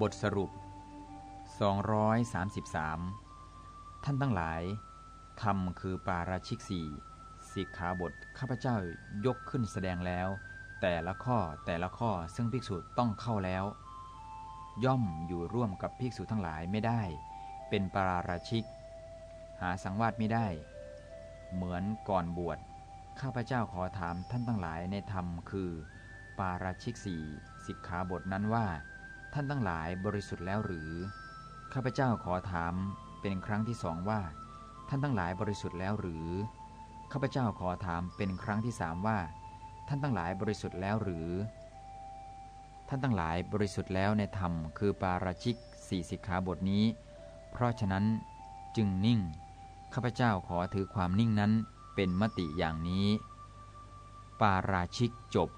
บทสรุป 233 ท่านทั้งหลายธรรมคือปาราชิกสี่สิกขาบทข้าพเจ้ายกขึ้นแสดงแล้ว แต่ละข้อแต่ละข้อซึ่งภิกษุต้องเข้าแล้ว ย่อมอยู่ร่วมกับภิกษุทั้งหลายไม่ได้ เป็นปาราชิก หาสังวาสไม่ได้ เหมือนก่อนบวชข้าพเจ้าขอถามท่านทั้งหลายในธรรมคือ ปาราชิกสี่สิกขาบทนั้นว่า ท่านทั้งหลายบริสุทธิ์แล้วหรือ ข้าพเจ้าขอถามเป็นครั้งที่สองว่า ท่านทั้งหลายบริสุทธิ์แล้วหรือ ข้าพเจ้าขอถามเป็นครั้งที่สามว่า ท่านทั้งหลายบริสุทธิ์แล้วหรือ ท่านทั้งหลายบริสุทธิ์แล้วในธรรมคือปาราชิกสี่สิกขาบทนี้ เพราะฉะนั้นจึงนิ่ง ข้าพเจ้าขอถือความนิ่งนั้นเป็นมติอย่างนี้ ปาราชิกจบ